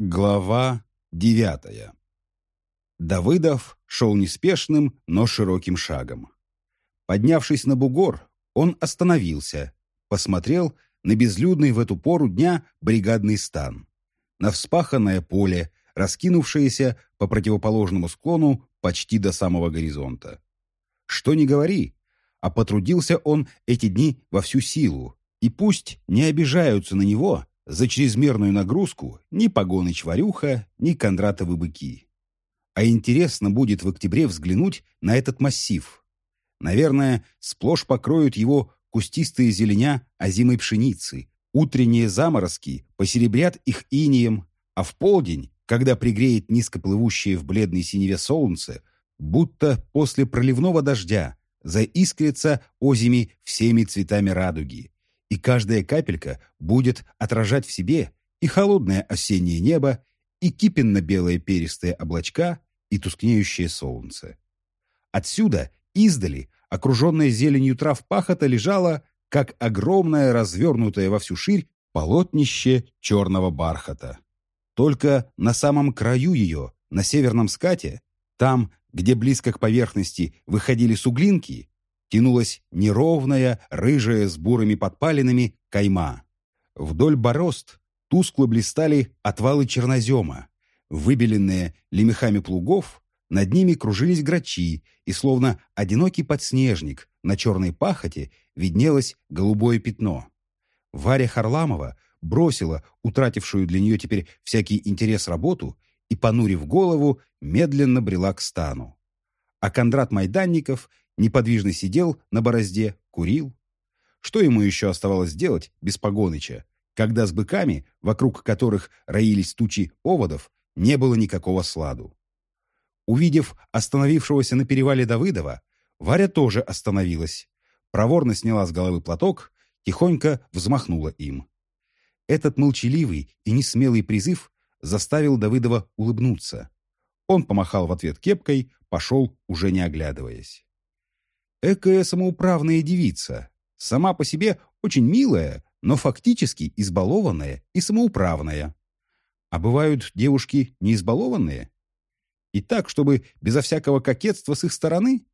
Глава девятая. Давыдов шел неспешным, но широким шагом. Поднявшись на бугор, он остановился, посмотрел на безлюдный в эту пору дня бригадный стан, на вспаханное поле, раскинувшееся по противоположному склону почти до самого горизонта. Что ни говори, а потрудился он эти дни во всю силу, и пусть не обижаются на него за чрезмерную нагрузку ни Погоныч-Варюха, ни Кондратовы быки. А интересно будет в октябре взглянуть на этот массив. Наверное, сплошь покроют его кустистые зеленя озимой пшеницы, утренние заморозки посеребрят их инием, а в полдень, когда пригреет низкоплывущее в бледной синеве солнце, будто после проливного дождя, заискрится озими всеми цветами радуги, и каждая капелька будет отражать в себе и холодное осеннее небо, и кипенно-белые перистые облачка, и тускнеющее солнце. Отсюда, издали, окруженная зеленью трав пахота лежала, как огромное развернутое во всю ширь полотнище черного бархата. Только на самом краю ее, на северном скате, там, где близко к поверхности выходили суглинки, тянулась неровная, рыжая с бурыми подпалинами кайма. Вдоль борозд тускло блистали отвалы чернозема, выбеленные лемехами плугов, над ними кружились грачи, и словно одинокий подснежник на черной пахоте виднелось голубое пятно. Варя Харламова бросила утратившую для нее теперь всякий интерес работу и, понурив голову, медленно брела к стану. А Кондрат Майданников неподвижно сидел на борозде, курил. Что ему еще оставалось делать без Погоныча, когда с быками, вокруг которых роились тучи оводов, не было никакого сладу? Увидев остановившегося на перевале Давыдова, Варя тоже остановилась, проворно сняла с головы платок, тихонько взмахнула им. Этот молчаливый и несмелый призыв заставил Давыдова улыбнуться. Он помахал в ответ кепкой, пошел, уже не оглядываясь. Экая самоуправная девица, сама по себе очень милая, но фактически избалованная и самоуправная. А бывают девушки не избалованные? И так, чтобы безо всякого кокетства с их стороны?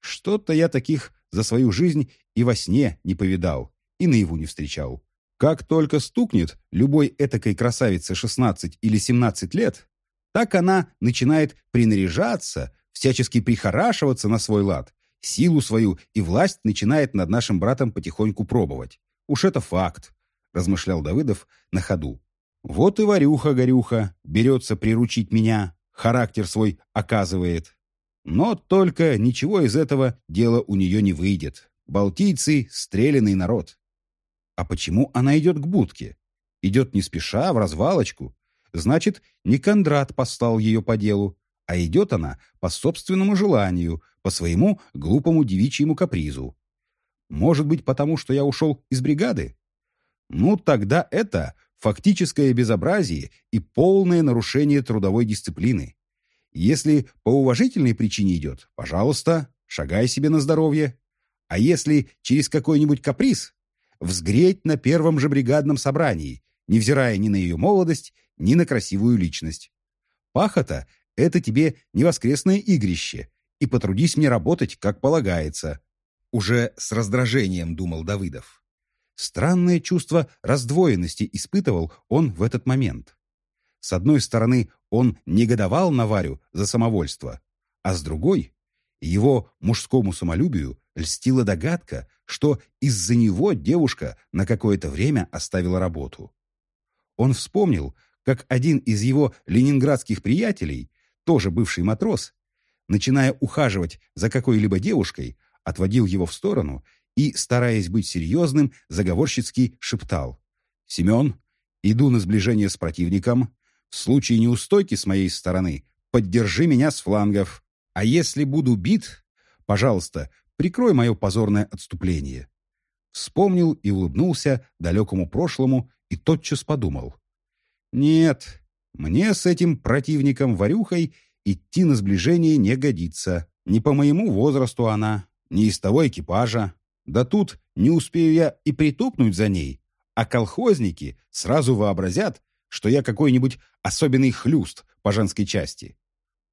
Что-то я таких за свою жизнь и во сне не повидал, и наяву не встречал. Как только стукнет любой этакой красавице 16 или 17 лет, так она начинает принаряжаться, всячески прихорашиваться на свой лад силу свою и власть начинает над нашим братом потихоньку пробовать. Уж это факт, размышлял Давыдов на ходу. Вот и Варюха-горюха берется приручить меня, характер свой оказывает. Но только ничего из этого дела у нее не выйдет. Балтийцы — стрелянный народ. А почему она идет к будке? Идет не спеша, в развалочку. Значит, не Кондрат послал ее по делу, а идет она по собственному желанию, по своему глупому девичьему капризу. Может быть, потому что я ушел из бригады? Ну, тогда это фактическое безобразие и полное нарушение трудовой дисциплины. Если по уважительной причине идет, пожалуйста, шагай себе на здоровье. А если через какой-нибудь каприз, взгреть на первом же бригадном собрании, невзирая ни на ее молодость, ни на красивую личность. Пахота это тебе не воскресное игрище, и потрудись мне работать, как полагается. Уже с раздражением думал Давыдов. Странное чувство раздвоенности испытывал он в этот момент. С одной стороны, он негодовал на Варю за самовольство, а с другой, его мужскому самолюбию льстила догадка, что из-за него девушка на какое-то время оставила работу. Он вспомнил, как один из его ленинградских приятелей тоже бывший матрос, начиная ухаживать за какой-либо девушкой, отводил его в сторону и, стараясь быть серьезным, заговорщицки шептал. «Семен, иду на сближение с противником. В случае неустойки с моей стороны поддержи меня с флангов. А если буду бит, пожалуйста, прикрой мое позорное отступление». Вспомнил и улыбнулся далекому прошлому и тотчас подумал. «Нет, мне с этим противником Варюхой идти на сближение не годится. Не по моему возрасту она, не из того экипажа. Да тут не успею я и притопнуть за ней, а колхозники сразу вообразят, что я какой-нибудь особенный хлюст по женской части.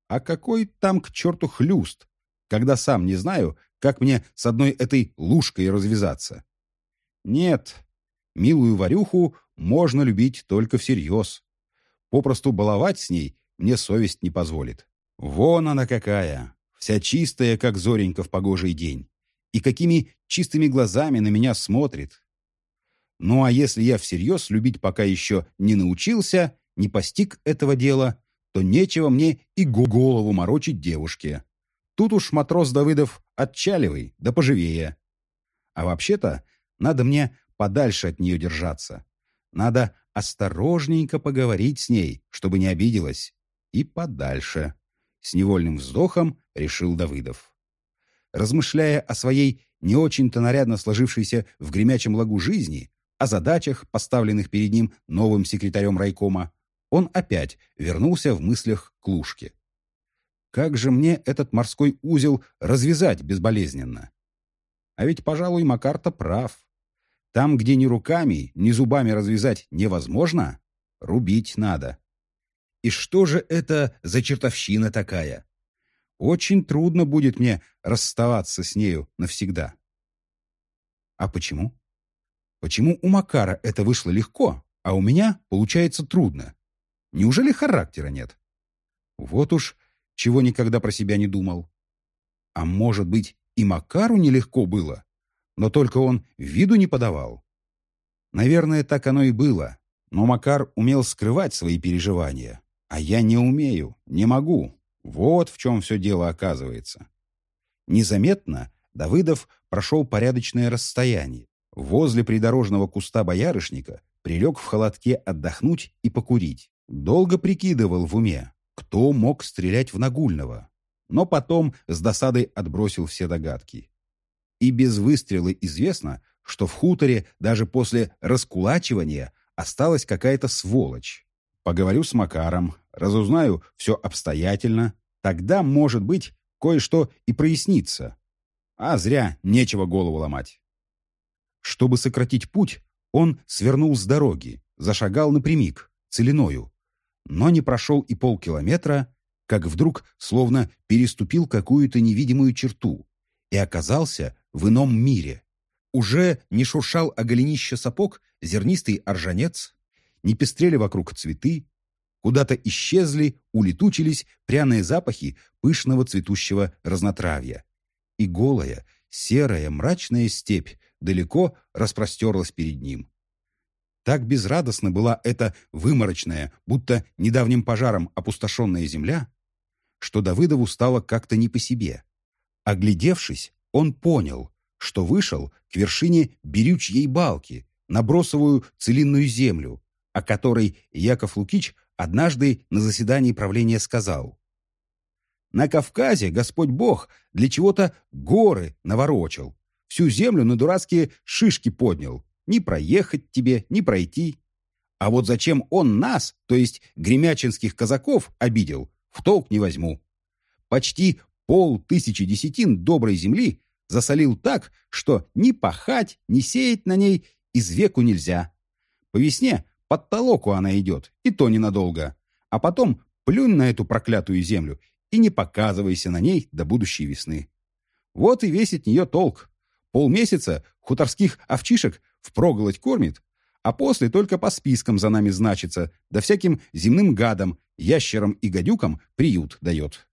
А какой там к черту хлюст, когда сам не знаю, как мне с одной этой лужкой развязаться? Нет, милую варюху можно любить только всерьез. Попросту баловать с ней мне совесть не позволит. Вон она какая, вся чистая, как зоренька в погожий день. И какими чистыми глазами на меня смотрит. Ну а если я всерьез любить пока еще не научился, не постиг этого дела, то нечего мне и голову морочить девушке. Тут уж матрос Давыдов отчаливай, да поживее. А вообще-то надо мне подальше от нее держаться. Надо осторожненько поговорить с ней, чтобы не обиделась. И подальше. С невольным вздохом решил Давыдов. Размышляя о своей не очень-то нарядно сложившейся в гремячем лагу жизни, о задачах, поставленных перед ним новым секретарем райкома, он опять вернулся в мыслях к Лужке. Как же мне этот морской узел развязать безболезненно? А ведь, пожалуй, Макар-то прав. Там, где ни руками, ни зубами развязать невозможно, рубить надо. И что же это за чертовщина такая? Очень трудно будет мне расставаться с нею навсегда. А почему? Почему у Макара это вышло легко, а у меня получается трудно? Неужели характера нет? Вот уж чего никогда про себя не думал. А может быть, и Макару нелегко было, но только он виду не подавал. Наверное, так оно и было, но Макар умел скрывать свои переживания, а я не умею, не могу. Вот в чем все дело оказывается. Незаметно Давыдов прошел порядочное расстояние. Возле придорожного куста боярышника прилег в холодке отдохнуть и покурить. Долго прикидывал в уме, кто мог стрелять в Нагульного, но потом с досадой отбросил все догадки. И без выстрела известно, что в хуторе даже после раскулачивания осталась какая-то сволочь. Поговорю с Макаром, разузнаю все обстоятельно, тогда, может быть, кое-что и прояснится. А зря нечего голову ломать. Чтобы сократить путь, он свернул с дороги, зашагал напрямик, целиною, но не прошел и полкилометра, как вдруг словно переступил какую-то невидимую черту и оказался в ином мире. Уже не шуршал о голенище сапог зернистый оржанец, не пестрели вокруг цветы, куда-то исчезли, улетучились пряные запахи пышного цветущего разнотравья. И голая, серая, мрачная степь далеко распростерлась перед ним. Так безрадостно была эта выморочная, будто недавним пожаром опустошенная земля, что Давыдову стало как-то не по себе. Оглядевшись, он понял, что вышел к вершине берючьей балки, на бросовую целинную землю, о которой Яков Лукич однажды на заседании правления сказал. «На Кавказе Господь Бог для чего-то горы наворочил, всю землю на дурацкие шишки поднял, ни проехать тебе, ни пройти. А вот зачем он нас, то есть гремячинских казаков, обидел, в толк не возьму. Почти полтысячи десятин доброй земли засолил так, что ни пахать, ни сеять на ней из веку нельзя. По весне под толоку она идет, и то ненадолго. А потом плюнь на эту проклятую землю и не показывайся на ней до будущей весны. Вот и весь от нее толк. Полмесяца хуторских овчишек впроголодь кормит, а после только по спискам за нами значится, да всяким земным гадам, ящерам и гадюкам приют дает.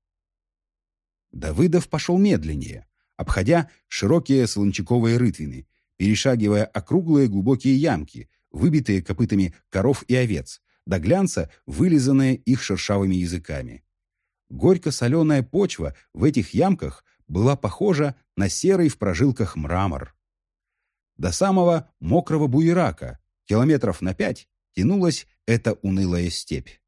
Давыдов пошел медленнее, обходя широкие солончаковые рытвины, перешагивая округлые глубокие ямки, выбитые копытами коров и овец, до глянца, вылизанные их шершавыми языками. Горько-соленая почва в этих ямках была похожа на серый в прожилках мрамор. До самого мокрого буерака, километров на пять, тянулась эта унылая степь.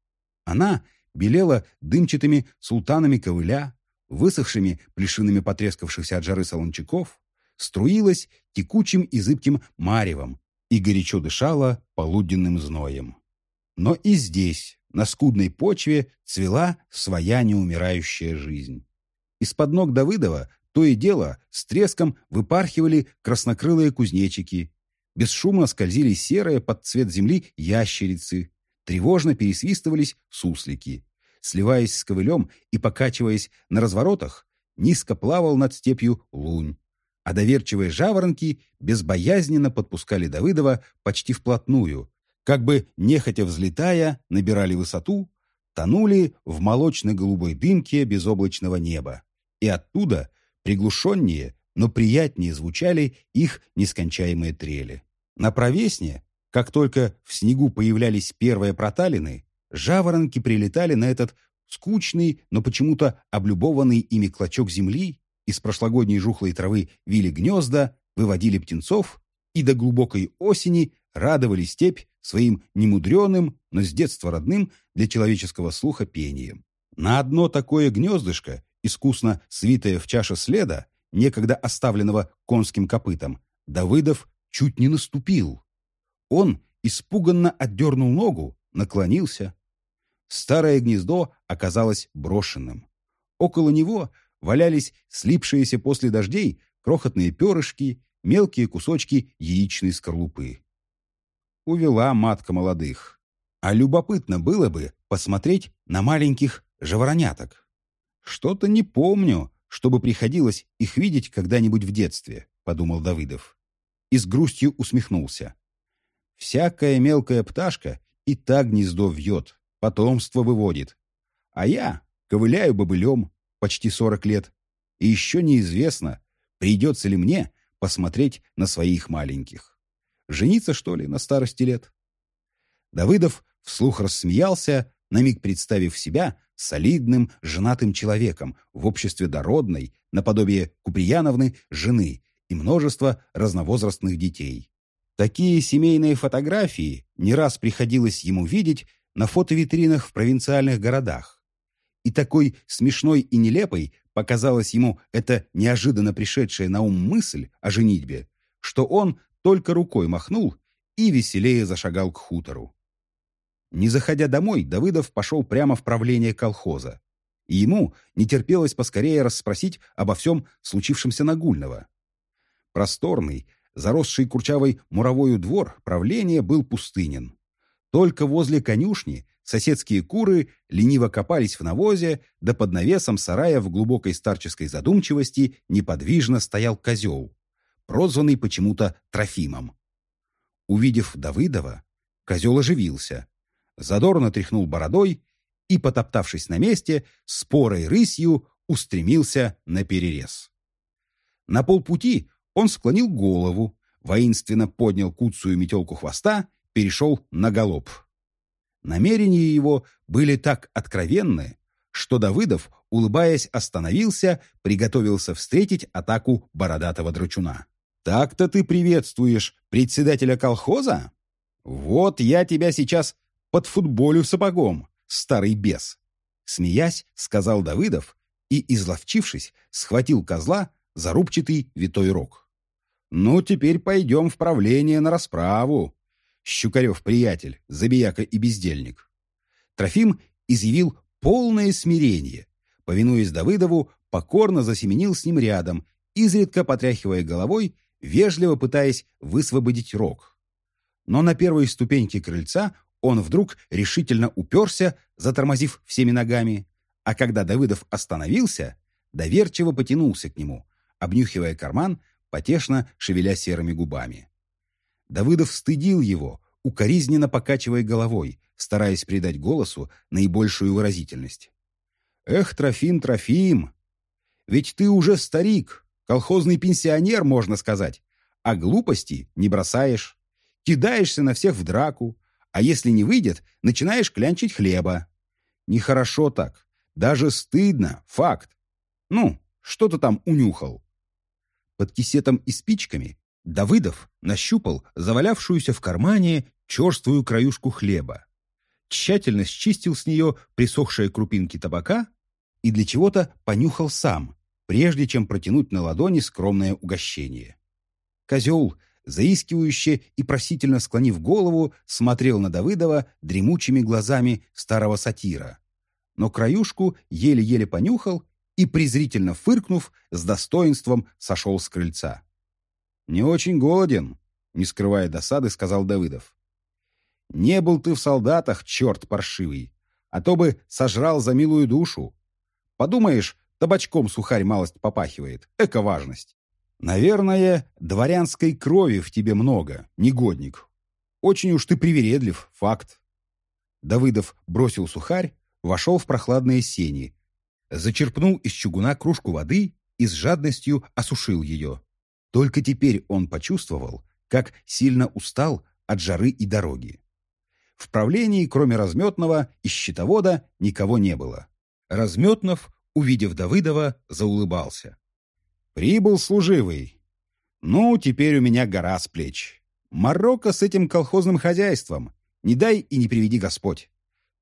Она белела дымчатыми султанами ковыля, высохшими плешинами потрескавшихся от жары солончаков, струилась текучим и зыбким маревом и горячо дышала полуденным зноем. Но и здесь, на скудной почве, цвела своя неумирающая жизнь. Из-под ног Давыдова то и дело с треском выпархивали краснокрылые кузнечики. Бесшумно скользили серые под цвет земли ящерицы. тревожно пересвистывались суслики. Сливаясь с ковылем и покачиваясь на разворотах, низко плавал над степью лунь. А доверчивые жаворонки безбоязненно подпускали Давыдова почти вплотную, как бы нехотя взлетая, набирали высоту, тонули в молочно-голубой дымке безоблачного неба. И оттуда, приглушеннее, но приятнее звучали их нескончаемые трели. На провесне, как только в снегу появлялись первые проталины, жаворонки прилетали на этот скучный, но почему-то облюбованный ими клочок земли, из прошлогодней жухлой травы вили гнезда, выводили птенцов и до глубокой осени радовали степь своим немудреным, но с детства родным для человеческого слуха пением. На одно такое гнездышко, искусно свитое в чаше следа, некогда оставленного конским копытом, Давыдов чуть не наступил. Он испуганно отдернул ногу, наклонился. Старое гнездо оказалось брошенным. Около него валялись слипшиеся после дождей крохотные перышки, мелкие кусочки яичной скорлупы. Увела матка молодых. А любопытно было бы посмотреть на маленьких жавороняток. Что-то не помню, чтобы приходилось их видеть когда-нибудь в детстве, подумал Давыдов. И с грустью усмехнулся. Всякая мелкая пташка и так гнездо вьет, потомство выводит. А я ковыляю бобылем почти сорок лет, и еще неизвестно, придется ли мне посмотреть на своих маленьких. Жениться, что ли, на старости лет? Давыдов вслух рассмеялся, на миг представив себя солидным, женатым человеком в обществе дородной, наподобие Куприяновны, жены и множества разновозрастных детей. Такие семейные фотографии не раз приходилось ему видеть на фотовитринах в провинциальных городах. И такой смешной и нелепой показалась ему эта неожиданно пришедшая на ум мысль о женитьбе, что он только рукой махнул и веселее зашагал к хутору. Не заходя домой, Давыдов пошел прямо в правление колхоза. И ему не терпелось поскорее расспросить обо всем случившемся Нагульного. Просторный, заросший курчавой муровою двор правления был пустынен. Только возле конюшни соседские куры лениво копались в навозе, да под навесом сарая в глубокой старческой задумчивости неподвижно стоял козел, прозванный почему-то Трофимом. Увидев Давыдова, козел оживился, задорно тряхнул бородой и, потоптавшись на месте, спорой рысью устремился на перерез. На полпути он склонил голову, воинственно поднял куцую метелку хвоста, перешел на галоп. Намерения его были так откровенны, что Давыдов, улыбаясь, остановился, приготовился встретить атаку бородатого драчуна. «Так-то ты приветствуешь председателя колхоза? Вот я тебя сейчас под футболю сапогом, старый бес!» Смеясь, сказал Давыдов и, изловчившись, схватил козла за рубчатый витой рог. «Ну, теперь пойдем в правление на расправу. Щукарев приятель, забияка и бездельник». Трофим изъявил полное смирение. Повинуясь Давыдову, покорно засеменил с ним рядом, изредка потряхивая головой, вежливо пытаясь высвободить рог. Но на первой ступеньке крыльца он вдруг решительно уперся, затормозив всеми ногами, а когда Давыдов остановился, доверчиво потянулся к нему, обнюхивая карман, потешно шевеля серыми губами. Давыдов стыдил его, укоризненно покачивая головой, стараясь придать голосу наибольшую выразительность. «Эх, Трофим, Трофим! Ведь ты уже старик, колхозный пенсионер, можно сказать, а глупости не бросаешь, кидаешься на всех в драку, а если не выйдет, начинаешь клянчить хлеба. Нехорошо так. Даже стыдно. Факт. Ну, что ты там унюхал? Под кисетом и спичками Давыдов нащупал завалявшуюся в кармане черствую краюшку хлеба. Тщательно счистил с нее присохшие крупинки табака и для чего-то понюхал сам, прежде чем протянуть на ладони скромное угощение. Козел заискивающе и просительно склонив голову, смотрел на Давыдова дремучими глазами старого сатира. Но краюшку еле-еле понюхал и, презрительно фыркнув, с достоинством сошел с крыльца. «Не очень голоден», — не скрывая досады, сказал Давыдов. Не был ты в солдатах, черт паршивый, а то бы сожрал за милую душу. Подумаешь, табачком сухарь малость попахивает. Эко важность. Наверное, дворянской крови в тебе много, негодник. Очень уж ты привередлив, факт. Давыдов бросил сухарь, вошел в прохладные сени, зачерпнул из чугуна кружку воды и с жадностью осушил ее. Только теперь он почувствовал, как сильно устал от жары и дороги. В правлении, кроме Разметного и счетовода, никого не было. Разметнов, увидев Давыдова, заулыбался. «Прибыл служивый. Ну, теперь у меня гора с плеч. Марокко с этим колхозным хозяйством. Не дай и не приведи Господь.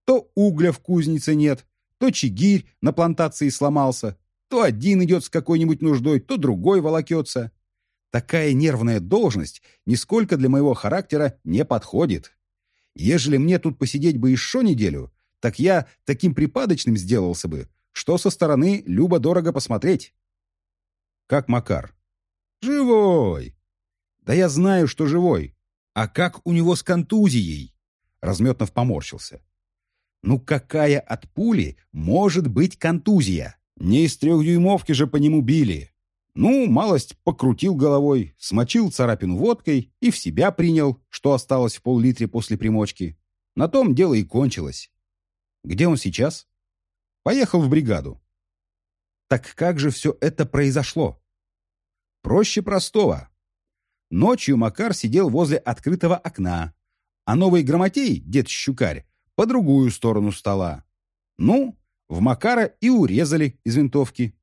То угля в кузнице нет, то чигирь на плантации сломался, то один идет с какой-нибудь нуждой, то другой волокется. Такая нервная должность нисколько для моего характера не подходит. Ежели мне тут посидеть бы еще неделю, так я таким припадочным сделался бы, что со стороны любо-дорого посмотреть. Как Макар? Живой. Да я знаю, что живой. А как у него с контузией? Разметнов поморщился. Ну какая от пули может быть контузия? Не из трехдюймовки же по нему били. Ну, малость покрутил головой, смочил царапину водкой и в себя принял, что осталось в пол-литре после примочки. На том дело и кончилось. Где он сейчас? Поехал в бригаду. Так как же все это произошло? Проще простого. Ночью Макар сидел возле открытого окна, а новый грамотей, дед Щукарь, по другую сторону стола. Ну, в Макара и урезали из винтовки.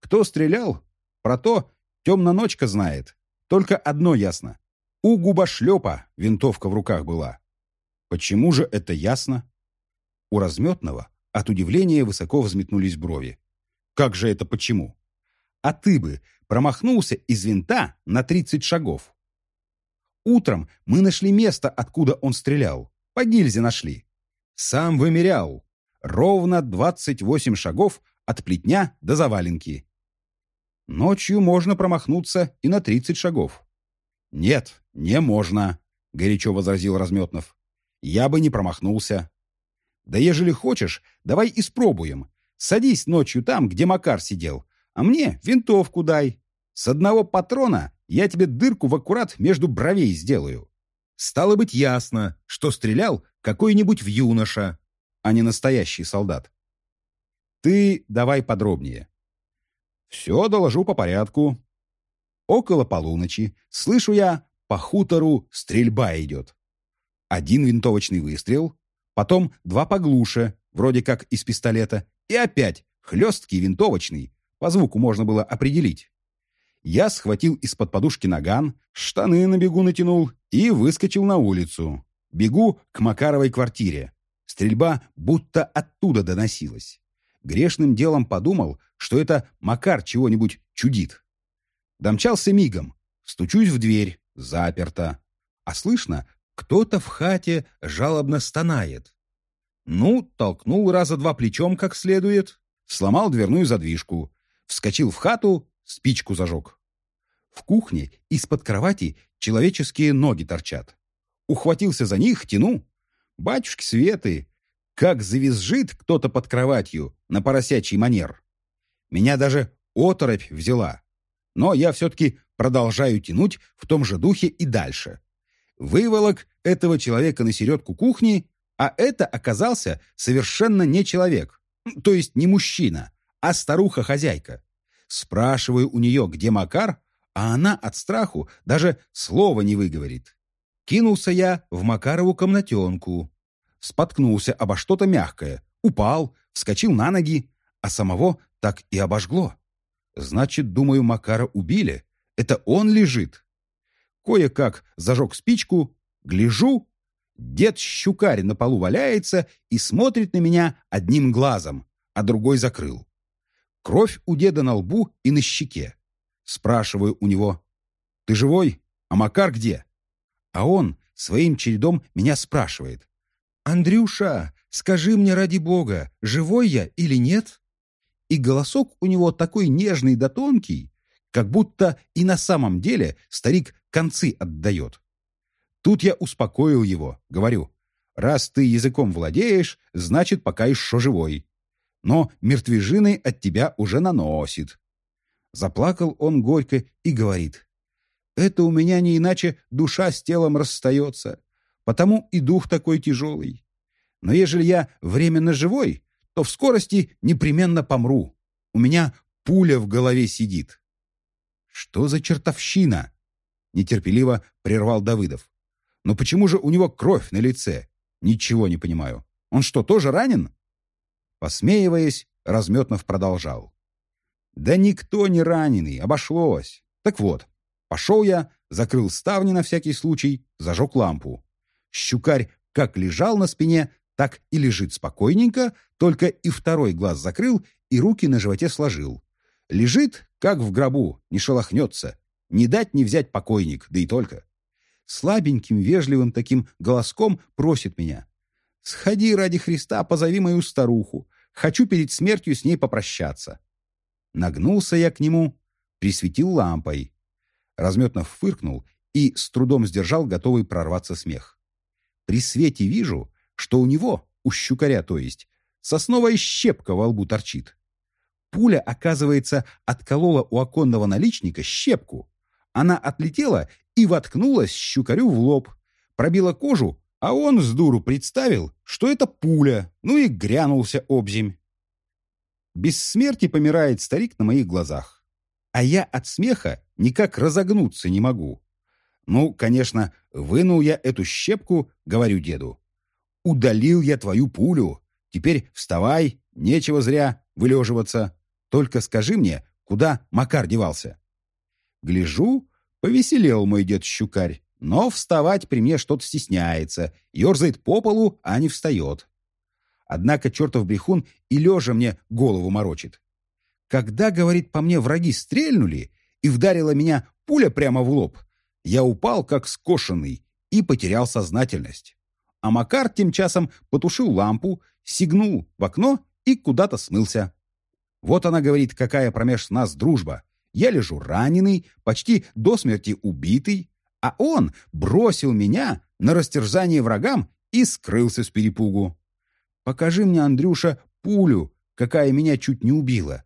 Кто стрелял, про то темноночка знает. Только одно ясно. У губошлепа винтовка в руках была. Почему же это ясно? У разметного от удивления высоко взметнулись брови. Как же это почему? А ты бы промахнулся из винта на 30 шагов. Утром мы нашли место, откуда он стрелял. По гильзе нашли. Сам вымерял. Ровно 28 шагов от плетня до заваленки. Ночью можно промахнуться и на тридцать шагов. «Нет, не можно», — горячо возразил Разметнов. «Я бы не промахнулся». «Да ежели хочешь, давай испробуем. Садись ночью там, где Макар сидел, а мне винтовку дай. С одного патрона я тебе дырку в аккурат между бровей сделаю». Стало быть ясно, что стрелял какой-нибудь в юноша, а не настоящий солдат. «Ты давай подробнее», все доложу по порядку. Около полуночи слышу я, по хутору стрельба идет. Один винтовочный выстрел, потом два поглуше, вроде как из пистолета, и опять хлесткий винтовочный, по звуку можно было определить. Я схватил из-под подушки наган, штаны на бегу натянул и выскочил на улицу. Бегу к Макаровой квартире. Стрельба будто оттуда доносилась. Грешным делом подумал, что это Макар чего-нибудь чудит. Домчался мигом. Стучусь в дверь. Заперто. А слышно, кто-то в хате жалобно стонает. Ну, толкнул раза два плечом как следует, сломал дверную задвижку, вскочил в хату, спичку зажег. В кухне из-под кровати человеческие ноги торчат. Ухватился за них, тяну. Батюшки Светы, как завизжит кто-то под кроватью на поросячий манер. Меня даже оторопь взяла. Но я все-таки продолжаю тянуть в том же духе и дальше. Выволок этого человека на середку кухни, а это оказался совершенно не человек, то есть не мужчина, а старуха-хозяйка. Спрашиваю у нее, где Макар, а она от страху даже слова не выговорит. Кинулся я в Макарову комнатенку, споткнулся обо что-то мягкое, упал, вскочил на ноги, а самого так и обожгло. Значит, думаю, Макара убили. Это он лежит. Кое-как зажег спичку, гляжу, дед Щукарь на полу валяется и смотрит на меня одним глазом, а другой закрыл. Кровь у деда на лбу и на щеке. Спрашиваю у него, «Ты живой? А Макар где?» А он своим чередом меня спрашивает, «Андрюша, скажи мне ради бога, живой я или нет?» И голосок у него такой нежный да тонкий, как будто и на самом деле старик концы отдает. Тут я успокоил его, говорю, Раз ты языком владеешь, значит, пока еще живой. Но мертвежины от тебя уже наносит. Заплакал он горько и говорит. Это у меня не иначе душа с телом расстается, потому и дух такой тяжелый. Но ежели я временно живой, то в скорости непременно помру. У меня пуля в голове сидит. Что за чертовщина? Нетерпеливо прервал Давыдов. Но почему же у него кровь на лице? Ничего не понимаю. Он что, тоже ранен? Посмеиваясь, Разметнов продолжал. Да никто не раненый, обошлось. Так вот, пошел я, закрыл ставни на всякий случай, зажег лампу. Щукарь как лежал на спине, так и лежит спокойненько, только и второй глаз закрыл и руки на животе сложил. Лежит, как в гробу, не шелохнется. Не дать не взять покойник, да и только. Слабеньким, вежливым таким голоском просит меня. «Сходи ради Христа, позови мою старуху. Хочу перед смертью с ней попрощаться». Нагнулся я к нему, присветил лампой. Разметнов фыркнул и с трудом сдержал готовый прорваться смех. При свете вижу, что у него, у щукаря то есть, сосновая щепка во лбу торчит. Пуля, оказывается, отколола у оконного наличника щепку. Она отлетела и воткнулась щукарю в лоб, пробила кожу, а он с дуру представил, что это пуля, ну и грянулся обземь. Без смерти помирает старик на моих глазах. А я от смеха никак разогнуться не могу. Ну, конечно, вынул я эту щепку, говорю деду. Удалил я твою пулю. Теперь вставай, нечего зря вылеживаться. Только скажи мне, куда Макар девался? Гляжу, повеселел мой дед Щукарь, но вставать при мне что-то стесняется, ерзает по полу, а не встает. Однако чертов брехун и лежа мне голову морочит. Когда, говорит, по мне враги стрельнули и вдарила меня пуля прямо в лоб, я упал как скошенный и потерял сознательность а Макар тем часом потушил лампу, сигнул в окно и куда-то смылся. Вот она говорит, какая промеж нас дружба. Я лежу раненый, почти до смерти убитый, а он бросил меня на растерзание врагам и скрылся с перепугу. Покажи мне, Андрюша, пулю, какая меня чуть не убила.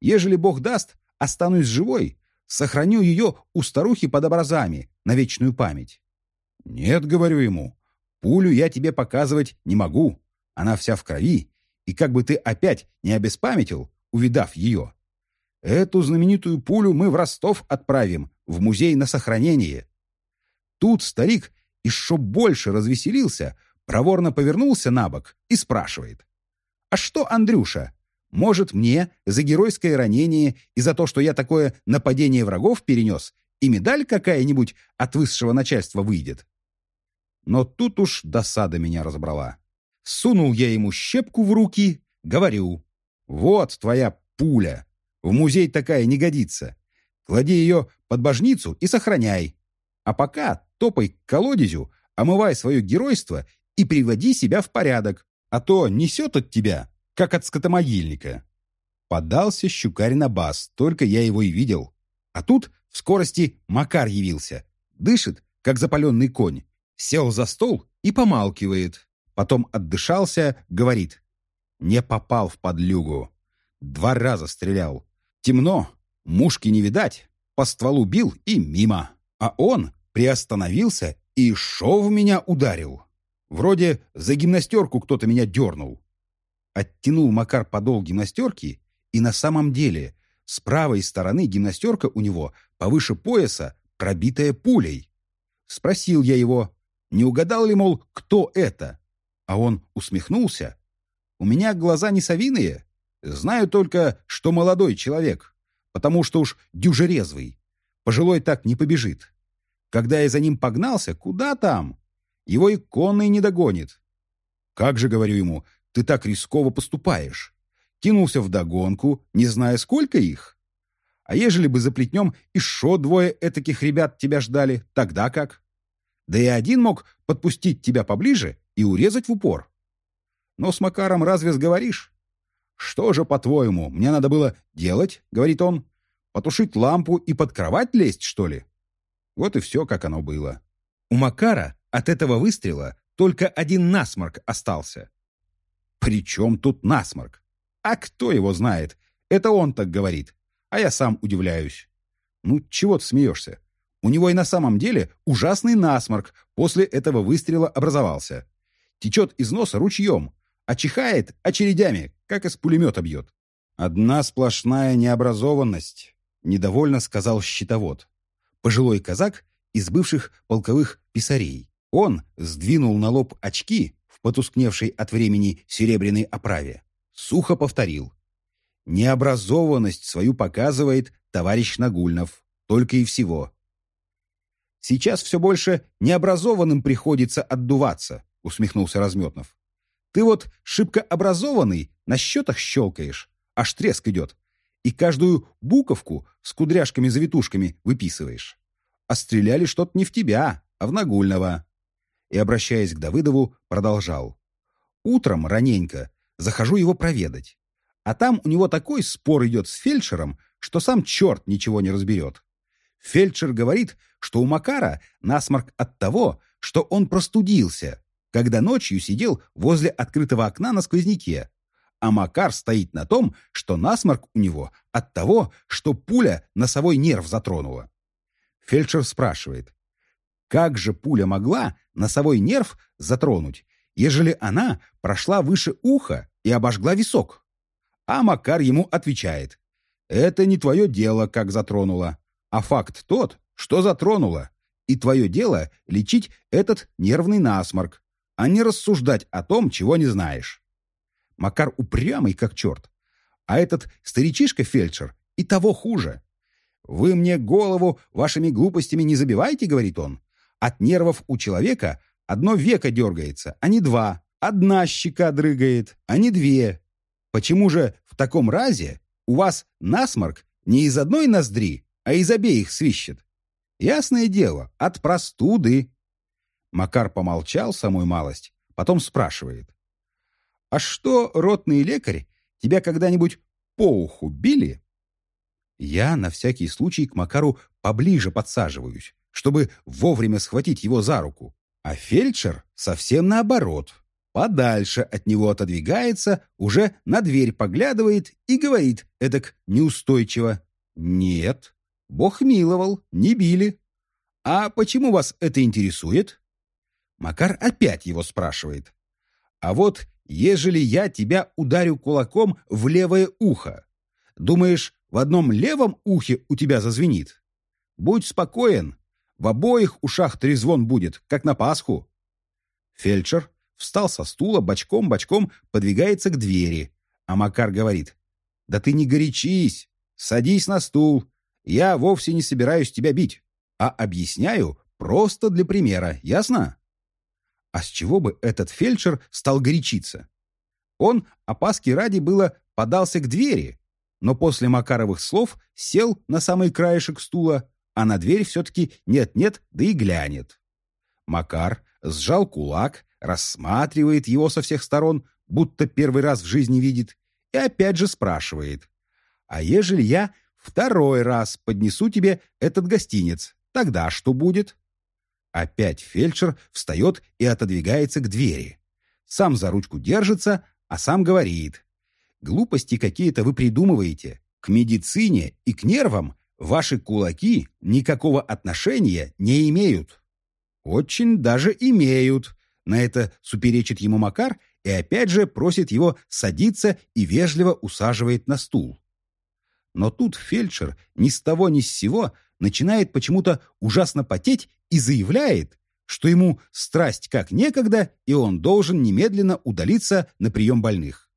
Ежели Бог даст, останусь живой, сохраню ее у старухи под образами на вечную память. Нет, говорю ему, Пулю я тебе показывать не могу. Она вся в крови, и как бы ты опять не обеспамятил, увидав ее. Эту знаменитую пулю мы в Ростов отправим, в музей на сохранение. Тут старик еще больше развеселился, проворно повернулся на бок и спрашивает. «А что, Андрюша, может, мне за геройское ранение и за то, что я такое нападение врагов перенес, и медаль какая-нибудь от высшего начальства выйдет?» Но тут уж досада меня разобрала. Сунул я ему щепку в руки, говорю. «Вот твоя пуля. В музей такая не годится. Клади ее под божницу и сохраняй. А пока топай к колодезю, омывай свое геройство и приводи себя в порядок, а то несет от тебя, как от скотомогильника». Подался щукарь на бас, только я его и видел. А тут в скорости Макар явился. Дышит, как запаленный конь, Сел за стол и помалкивает. Потом отдышался, говорит. Не попал в подлюгу. Два раза стрелял. Темно, мушки не видать. По стволу бил и мимо. А он приостановился и шов меня ударил. Вроде за гимнастерку кто-то меня дернул. Оттянул Макар подол гимнастерки, и на самом деле с правой стороны гимнастерка у него повыше пояса, пробитая пулей. Спросил я его, не угадал ли, мол, кто это? А он усмехнулся. У меня глаза не совиные. Знаю только, что молодой человек, потому что уж дюжерезвый. Пожилой так не побежит. Когда я за ним погнался, куда там? Его и конный не догонит. Как же, говорю ему, ты так рисково поступаешь? Кинулся в догонку, не зная, сколько их. А ежели бы за плетнем еще двое этаких ребят тебя ждали, тогда как? Да и один мог подпустить тебя поближе и урезать в упор. Но с Макаром разве сговоришь? Что же, по-твоему, мне надо было делать, говорит он, потушить лампу и под кровать лезть, что ли? Вот и все, как оно было. У Макара от этого выстрела только один насморк остался. При чем тут насморк? А кто его знает? Это он так говорит. А я сам удивляюсь. Ну, чего ты смеешься? У него и на самом деле ужасный насморк после этого выстрела образовался. Течет из носа ручьем, а чихает очередями, как из пулемета бьет. «Одна сплошная необразованность», — недовольно сказал щитовод. Пожилой казак из бывших полковых писарей. Он сдвинул на лоб очки потускневшей от времени серебряной оправе. Сухо повторил. «Необразованность свою показывает товарищ Нагульнов. Только и всего». «Сейчас все больше необразованным приходится отдуваться», — усмехнулся Разметнов. «Ты вот шибко образованный, на счетах щелкаешь, аж треск идет, и каждую буковку с кудряшками-завитушками выписываешь. А стреляли что-то не в тебя, а в Нагульного». И, обращаясь к Давыдову, продолжал. «Утром, раненько, захожу его проведать. А там у него такой спор идет с фельдшером, что сам черт ничего не разберет. Фельдшер говорит, что у Макара насморк от того, что он простудился, когда ночью сидел возле открытого окна на сквозняке. А Макар стоит на том, что насморк у него от того, что пуля носовой нерв затронула. Фельдшер спрашивает, как же пуля могла носовой нерв затронуть, ежели она прошла выше уха и обожгла висок? А Макар ему отвечает, это не твое дело, как затронула, а факт тот, что затронула, и твое дело лечить этот нервный насморк, а не рассуждать о том, чего не знаешь. Макар упрямый, как черт. А этот старичишка-фельдшер и того хуже. «Вы мне голову вашими глупостями не забивайте», — говорит он. «От нервов у человека одно веко дергается, а не два. Одна щека дрыгает, а не две. Почему же в таком разе у вас насморк не из одной ноздри, а из обеих свищет? Ясное дело, от простуды». Макар помолчал самую малость, потом спрашивает. «А что, ротный лекарь, тебя когда-нибудь по уху били?» Я на всякий случай к Макару поближе подсаживаюсь, чтобы вовремя схватить его за руку. А фельдшер совсем наоборот. Подальше от него отодвигается, уже на дверь поглядывает и говорит эдак неустойчиво. «Нет, Бог миловал, не били. А почему вас это интересует?» Макар опять его спрашивает. «А вот, ежели я тебя ударю кулаком в левое ухо, думаешь, в одном левом ухе у тебя зазвенит. Будь спокоен, в обоих ушах трезвон будет, как на Пасху. Фельдшер встал со стула, бочком-бочком подвигается к двери, а Макар говорит, «Да ты не горячись, садись на стул, я вовсе не собираюсь тебя бить, а объясняю просто для примера, ясно?» А с чего бы этот фельдшер стал горячиться? Он, опаски ради было, подался к двери, но после Макаровых слов сел на самый краешек стула, а на дверь все-таки нет-нет, да и глянет. Макар сжал кулак, рассматривает его со всех сторон, будто первый раз в жизни видит, и опять же спрашивает. «А ежели я второй раз поднесу тебе этот гостинец, тогда что будет?» Опять фельдшер встает и отодвигается к двери. Сам за ручку держится, а сам говорит. Глупости какие-то вы придумываете. К медицине и к нервам ваши кулаки никакого отношения не имеют. Очень даже имеют. На это суперечит ему Макар и опять же просит его садиться и вежливо усаживает на стул. Но тут фельдшер ни с того ни с сего начинает почему-то ужасно потеть и заявляет, что ему страсть как некогда, и он должен немедленно удалиться на прием больных.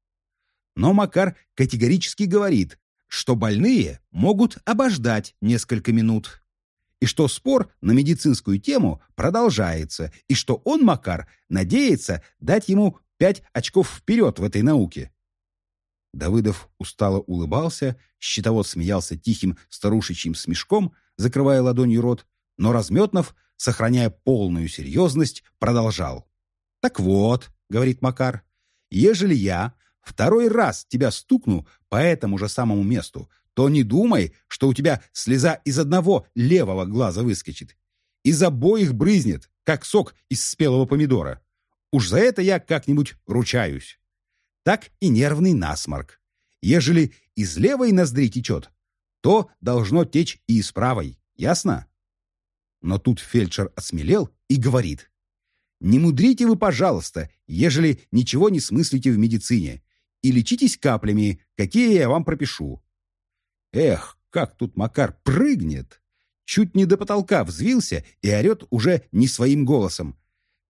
Но Макар категорически говорит, что больные могут обождать несколько минут. И что спор на медицинскую тему продолжается, и что он, Макар, надеется дать ему пять очков вперед в этой науке. Давыдов устало улыбался, щитовод смеялся тихим старушечьим смешком, закрывая ладонью рот, но Разметнов, сохраняя полную серьезность, продолжал. «Так вот», — говорит Макар, — «ежели я второй раз тебя стукну по этому же самому месту, то не думай, что у тебя слеза из одного левого глаза выскочит. Из обоих брызнет, как сок из спелого помидора. Уж за это я как-нибудь ручаюсь. Так и нервный насморк. Ежели из левой ноздри течет, то должно течь и из правой. Ясно? Но тут фельдшер осмелел и говорит. «Не мудрите вы, пожалуйста, ежели ничего не смыслите в медицине, и лечитесь каплями, какие я вам пропишу». Эх, как тут Макар прыгнет! Чуть не до потолка взвился и орет уже не своим голосом.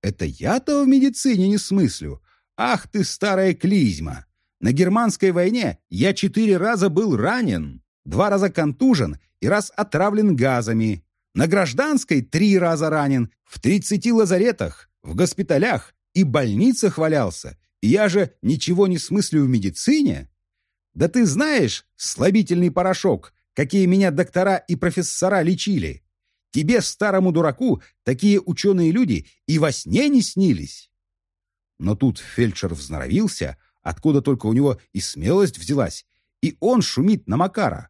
«Это я-то в медицине не смыслю. Ах ты, старая клизма! На германской войне я четыре раза был ранен, два раза контужен и раз отравлен газами. На гражданской три раза ранен, в тридцати лазаретах, в госпиталях и больницах валялся. Я же ничего не смыслю в медицине. Да ты знаешь, слабительный порошок, какие меня доктора и профессора лечили. Тебе, старому дураку, такие ученые люди и во сне не снились. Но тут фельдшер взноровился, откуда только у него и смелость взялась, и он шумит на Макара.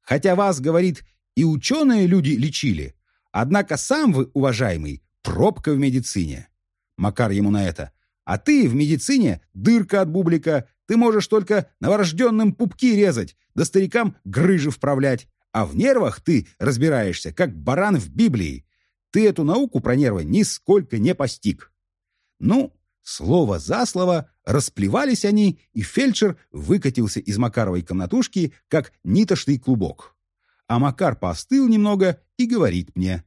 Хотя вас, говорит, и ученые люди лечили, однако сам вы, уважаемый, пробка в медицине. Макар ему на это. А ты в медицине дырка от бублика, ты можешь только новорожденным пупки резать, да старикам грыжи вправлять. А в нервах ты разбираешься, как баран в Библии. Ты эту науку про нервы нисколько не постиг. Ну, Слово за слово расплевались они, и фельдшер выкатился из Макаровой комнатушки, как нитошный клубок. А Макар поостыл немного и говорит мне,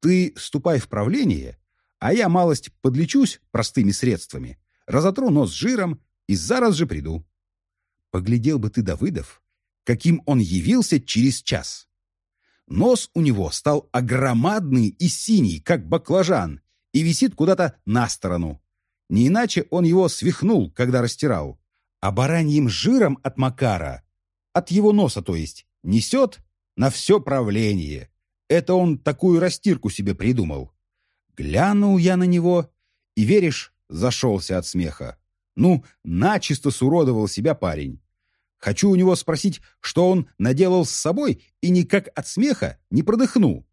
«Ты ступай в правление, а я малость подлечусь простыми средствами, разотру нос жиром и зараз же приду». Поглядел бы ты, Давыдов, каким он явился через час. Нос у него стал огромадный и синий, как баклажан, и висит куда-то на сторону. Не иначе он его свихнул, когда растирал. А бараньим жиром от Макара, от его носа, то есть, несет на все правление. Это он такую растирку себе придумал. Глянул я на него и, веришь, зашелся от смеха. Ну, начисто суродовал себя парень. Хочу у него спросить, что он наделал с собой, и никак от смеха не продыхну.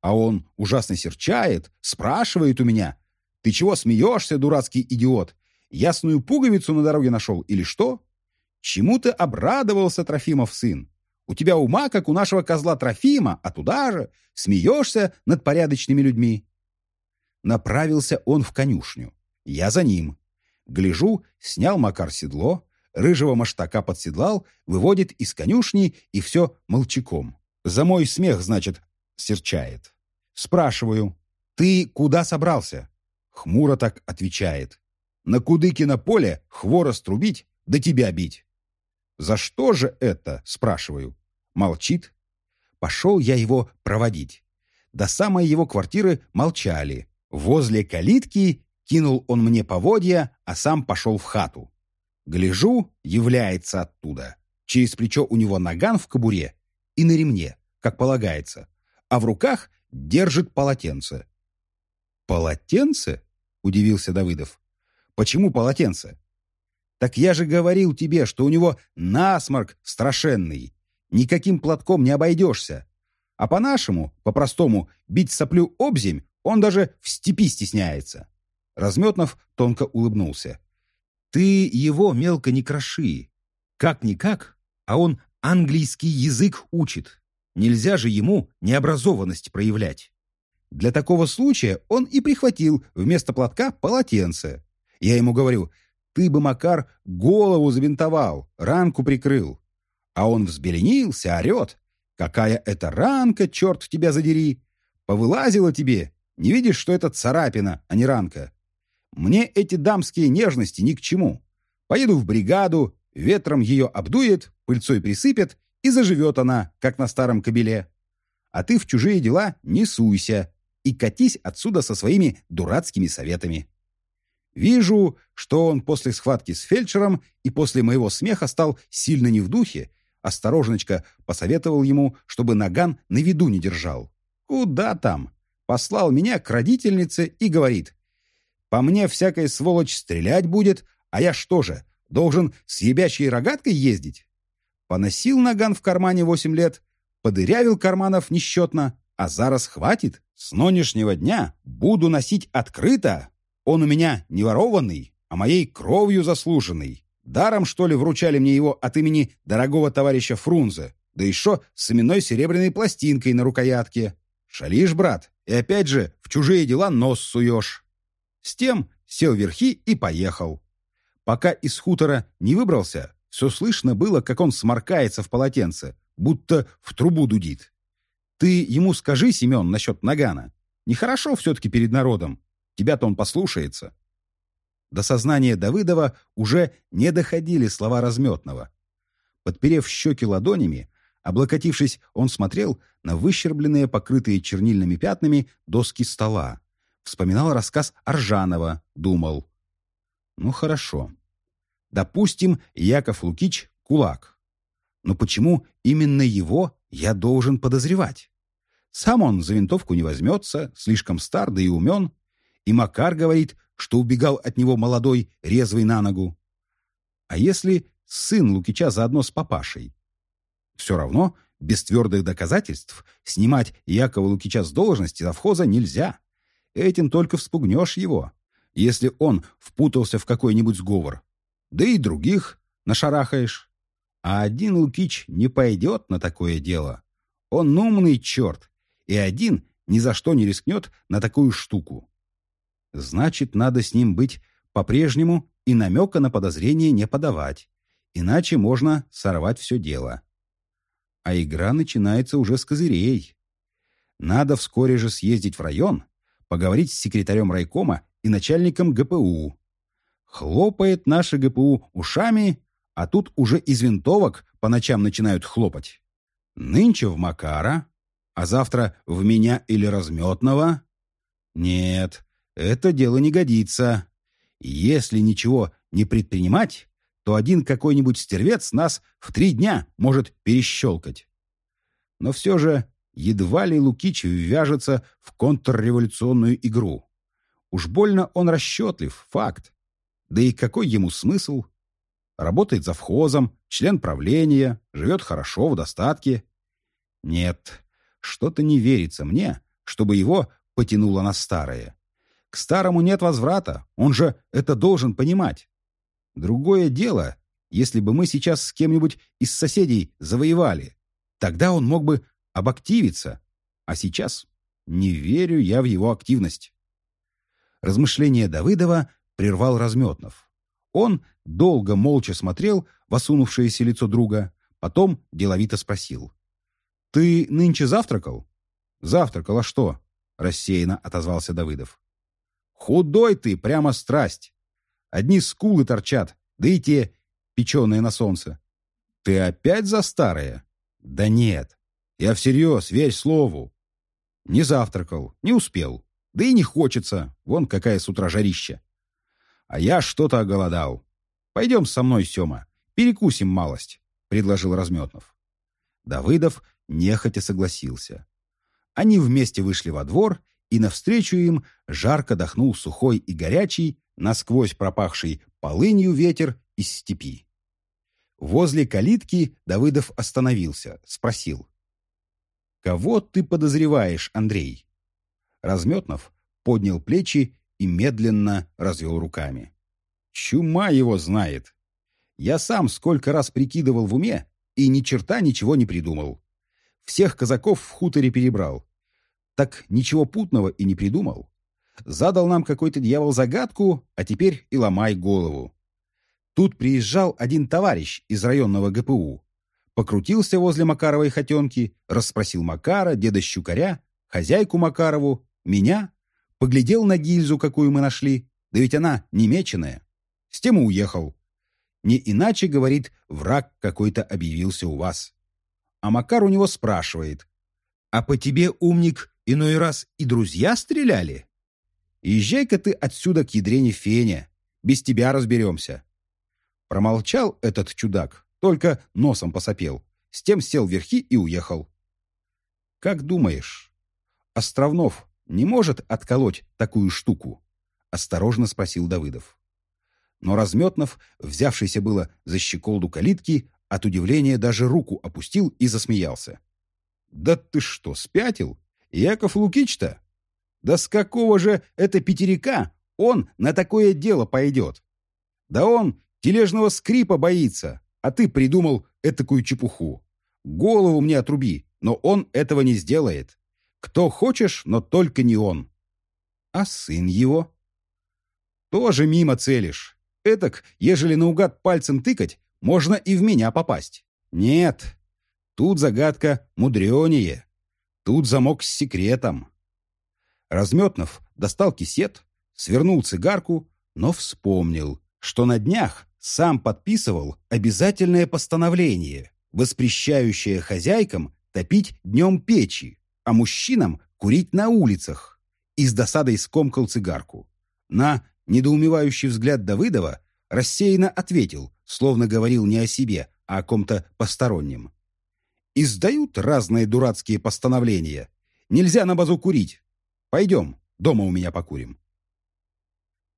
А он ужасно серчает, спрашивает у меня, ты чего смеешься, дурацкий идиот? Ясную пуговицу на дороге нашел или что? Чему ты обрадовался, Трофимов сын? У тебя ума, как у нашего козла Трофима, а туда же смеешься над порядочными людьми. Направился он в конюшню. Я за ним. Гляжу, снял Макар седло, рыжего маштака подседлал, выводит из конюшни и все молчаком. За мой смех, значит, серчает. Спрашиваю, ты куда собрался? Хмуро так отвечает. На Кудыкино поле хворост трубить, да тебя бить. «За что же это?» — спрашиваю. Молчит. Пошел я его проводить. До самой его квартиры молчали. Возле калитки кинул он мне поводья, а сам пошел в хату. Гляжу, является оттуда. Через плечо у него наган в кобуре и на ремне, как полагается, а в руках держит полотенце. «Полотенце?» — удивился Давыдов. «Почему полотенце?» «Так я же говорил тебе, что у него насморк страшенный. Никаким платком не обойдешься. А по-нашему, по-простому, бить соплю обземь он даже в степи стесняется». Разметнов тонко улыбнулся. «Ты его мелко не кроши. Как-никак, а он английский язык учит. Нельзя же ему необразованность проявлять». Для такого случая он и прихватил вместо платка полотенце. Я ему говорю, ты бы, Макар, голову забинтовал, ранку прикрыл. А он взбеленился, орет. Какая это ранка, черт тебя задери! Повылазила тебе, не видишь, что это царапина, а не ранка? Мне эти дамские нежности ни к чему. Поеду в бригаду, ветром ее обдует, пыльцой присыпет, и заживет она, как на старом кобеле. А ты в чужие дела не суйся, и катись отсюда со своими дурацкими советами. Вижу, что он после схватки с фельдшером и после моего смеха стал сильно не в духе. Осторожночка посоветовал ему, чтобы наган на виду не держал. Куда там? Послал меня к родительнице и говорит. По мне всякая сволочь стрелять будет, а я что же, должен с ебячей рогаткой ездить? Поносил наган в кармане восемь лет, подырявил карманов несчетно, а зараз хватит. С нынешнего дня буду носить открыто. Он у меня не ворованный, а моей кровью заслуженный. Даром, что ли, вручали мне его от имени дорогого товарища Фрунзе, да еще с именной серебряной пластинкой на рукоятке. Шалишь, брат, и опять же в чужие дела нос суешь. С тем сел верхи и поехал. Пока из хутора не выбрался, все слышно было, как он сморкается в полотенце, будто в трубу дудит. Ты ему скажи, Семен, насчет нагана. Нехорошо все-таки перед народом. Тебя-то он послушается. До сознания Давыдова уже не доходили слова разметного. Подперев щеки ладонями, облокотившись, он смотрел на выщербленные, покрытые чернильными пятнами, доски стола. Вспоминал рассказ Аржанова, думал. Ну, хорошо. Допустим, Яков Лукич — кулак. Но почему именно его я должен подозревать? Сам он за винтовку не возьмется, слишком стар, да и умен. И Макар говорит, что убегал от него молодой, резвый на ногу. А если сын Лукича заодно с папашей? Все равно, без твердых доказательств, снимать Якова Лукича с должности завхоза нельзя. Этим только вспугнешь его, если он впутался в какой-нибудь сговор. Да и других нашарахаешь. А один Лукич не пойдет на такое дело. Он умный черт, и один ни за что не рискнет на такую штуку. Значит, надо с ним быть по-прежнему и намека на подозрение не подавать, иначе можно сорвать все дело. А игра начинается уже с козырей. Надо вскоре же съездить в район, поговорить с секретарем райкома и начальником ГПУ. Хлопает наше ГПУ ушами, а тут уже из винтовок по ночам начинают хлопать. Нынче в Макара, а завтра в меня или разметного. Нет, это дело не годится. Если ничего не предпринимать, то один какой-нибудь стервец нас в три дня может перещелкать. Но все же едва ли Лукич ввяжется в контрреволюционную игру. Уж больно он расчетлив, факт. Да и какой ему смысл? Работает завхозом, член правления, живет хорошо, в достатке. Нет, что-то не верится мне, чтобы его потянуло на старое. К старому нет возврата, он же это должен понимать. Другое дело, если бы мы сейчас с кем-нибудь из соседей завоевали. Тогда он мог бы обактивиться. А сейчас не верю я в его активность. Размышление Давыдова прервал Разметнов. Он долго молча смотрел в осунувшееся лицо друга, потом деловито спросил. «Ты нынче завтракал?» «Завтракал, а что?» — рассеянно отозвался Давыдов. Худой ты, прямо страсть. Одни скулы торчат, да и те печеные на солнце. Ты опять за старое? Да нет. Я всерьез, верь слову. Не завтракал, не успел. Да и не хочется. Вон какая с утра жарища. А я что-то оголодал. Пойдем со мной, Сема. Перекусим малость, — предложил Разметнов. Давыдов нехотя согласился. Они вместе вышли во двор и навстречу им жарко дохнул сухой и горячий, насквозь пропахший полынью ветер из степи. Возле калитки Давыдов остановился, спросил. «Кого ты подозреваешь, Андрей?» Разметнов поднял плечи и медленно развел руками. «Чума его знает. Я сам сколько раз прикидывал в уме и ни черта ничего не придумал. Всех казаков в хуторе перебрал, так ничего путного и не придумал. Задал нам какой-то дьявол загадку, а теперь и ломай голову. Тут приезжал один товарищ из районного ГПУ. Покрутился возле Макаровой хотенки, расспросил Макара, деда Щукаря, хозяйку Макарову, меня, поглядел на гильзу, какую мы нашли, да ведь она немеченная. С тем и уехал. Не иначе, говорит, враг какой-то объявился у вас. А Макар у него спрашивает, «А по тебе, умник, Иной раз и друзья стреляли. Езжай-ка ты отсюда к ядрене фене. Без тебя разберемся. Промолчал этот чудак, только носом посопел. С тем сел верхи и уехал. Как думаешь, Островнов не может отколоть такую штуку? Осторожно спросил Давыдов. Но Разметнов, взявшийся было за щеколду калитки, от удивления даже руку опустил и засмеялся. «Да ты что, спятил? Яков Лукич-то? Да с какого же это пятерика он на такое дело пойдет? Да он тележного скрипа боится, а ты придумал этакую чепуху. Голову мне отруби, но он этого не сделает. Кто хочешь, но только не он. А сын его? Тоже мимо целишь. Этак, ежели наугад пальцем тыкать, можно и в меня попасть. Нет, тут загадка мудренее. Тут замок с секретом. Разметнов достал кисет, свернул цигарку, но вспомнил, что на днях сам подписывал обязательное постановление, воспрещающее хозяйкам топить днем печи, а мужчинам курить на улицах, и с досадой скомкал цигарку. На недоумевающий взгляд Давыдова рассеянно ответил, словно говорил не о себе, а о ком-то постороннем. «Издают разные дурацкие постановления. Нельзя на базу курить. Пойдем, дома у меня покурим».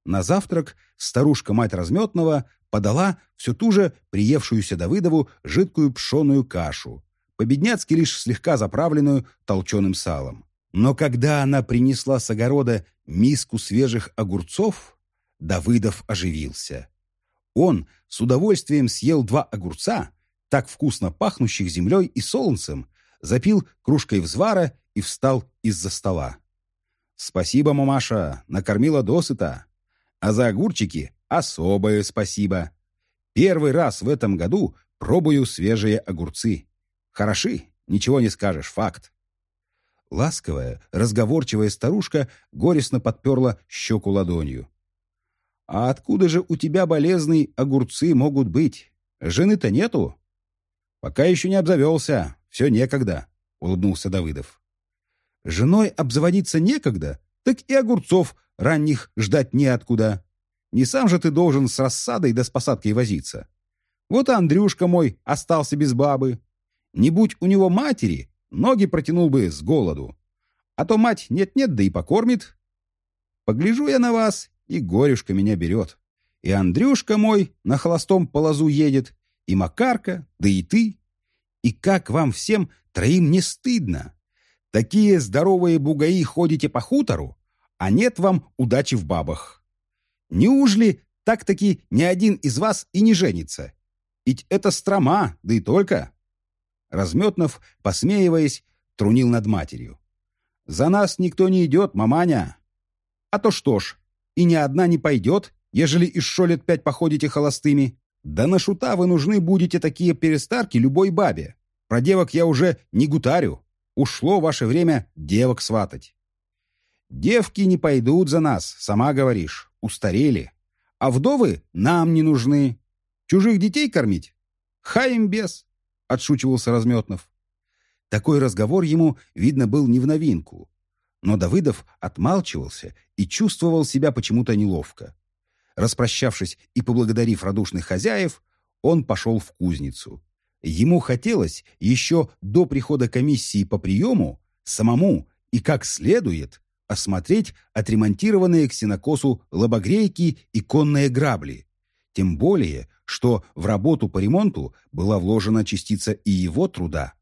На завтрак старушка-мать Разметного подала все ту же приевшуюся Давыдову жидкую пшеную кашу, по-бедняцки лишь слегка заправленную толченым салом. Но когда она принесла с огорода миску свежих огурцов, Давыдов оживился. Он с удовольствием съел два огурца, так вкусно пахнущих землей и солнцем, запил кружкой взвара и встал из-за стола. «Спасибо, мамаша, накормила досыта. А за огурчики особое спасибо. Первый раз в этом году пробую свежие огурцы. Хороши, ничего не скажешь, факт». Ласковая, разговорчивая старушка горестно подперла щеку ладонью. «А откуда же у тебя, болезный, огурцы могут быть? Жены-то нету?» «Пока еще не обзавелся, все некогда», — улыбнулся Давыдов. «Женой обзаводиться некогда, так и огурцов ранних ждать неоткуда. Не сам же ты должен с рассадой да с посадкой возиться. Вот Андрюшка мой остался без бабы. Не будь у него матери, ноги протянул бы с голоду. А то мать нет-нет, да и покормит. Погляжу я на вас и горюшка меня берет. И Андрюшка мой на холостом полозу едет, и Макарка, да и ты. И как вам всем троим не стыдно? Такие здоровые бугаи ходите по хутору, а нет вам удачи в бабах. Неужели так-таки ни один из вас и не женится? Ведь это строма, да и только. Разметнов, посмеиваясь, трунил над матерью. «За нас никто не идет, маманя!» «А то что ж, и ни одна не пойдет, ежели и шо лет пять походите холостыми. Да на шута вы нужны будете такие перестарки любой бабе. Про девок я уже не гутарю. Ушло ваше время девок сватать. Девки не пойдут за нас, сама говоришь, устарели. А вдовы нам не нужны. Чужих детей кормить? Хаим без, отшучивался Разметнов. Такой разговор ему, видно, был не в новинку. Но Давыдов отмалчивался и чувствовал себя почему-то неловко. Распрощавшись и поблагодарив радушных хозяев, он пошел в кузницу. Ему хотелось еще до прихода комиссии по приему самому и как следует осмотреть отремонтированные к сенокосу лобогрейки и конные грабли. Тем более, что в работу по ремонту была вложена частица и его труда.